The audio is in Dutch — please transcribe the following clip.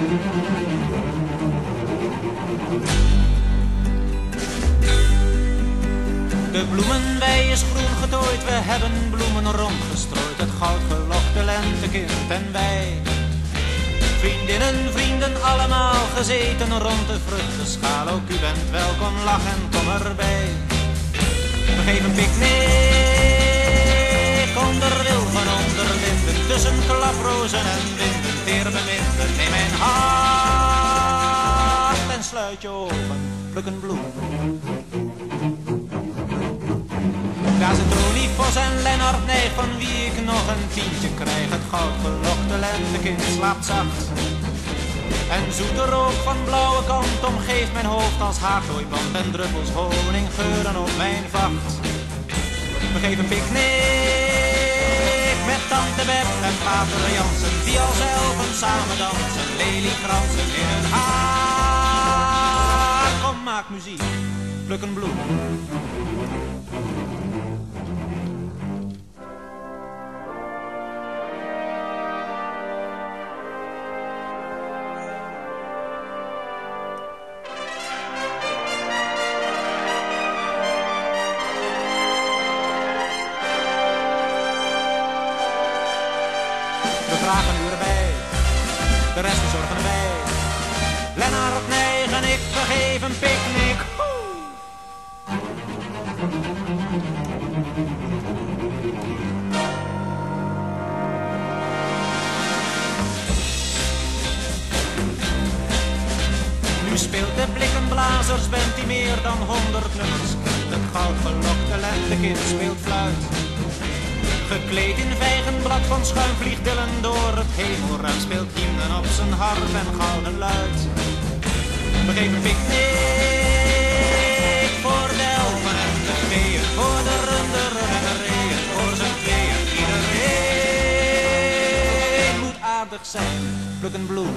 De bloemenwei is groen getooid, we hebben bloemen rondgestrooid. Het goudgelokte lentekind en wij. Vriendinnen, vrienden, allemaal gezeten rond de vruchtenschaal. Ook u bent welkom, lach en kom erbij. We geven picknick onder wil van onderlinden. Tussen klaprozen en sluit je ogen, pluk een bloem. Daar Tony Vos en Lennart Nijg, van wie ik nog een tientje krijg. Het goudgelokte lentekind slaapt zacht. En zoete rook van blauwe kant omgeeft mijn hoofd als haardooiband. En druppels honing geuren op mijn vacht. We geven picknick met tante Beb en pater Jansen. Die als elfen samen dansen, leliekransen in hun haar. Muziek, pluk een bloem. We vragen u erbij, de rest verzorgen wij. Lennart we geven picknick. Nu speelt de blikkenblazers, bent hij meer dan honderd nummers. Het goudgelokte lentekind speelt fluit. Gekleed in vijgenblad van schuim vliegt Dylan door het hemelruim. Speelt hymnen op zijn harp en gouden luid. We geven picknick voor de elfen en de. Voor de runderen en de reeën, voor zijn tweeën. Iedereen moet aardig zijn, pluk een bloem.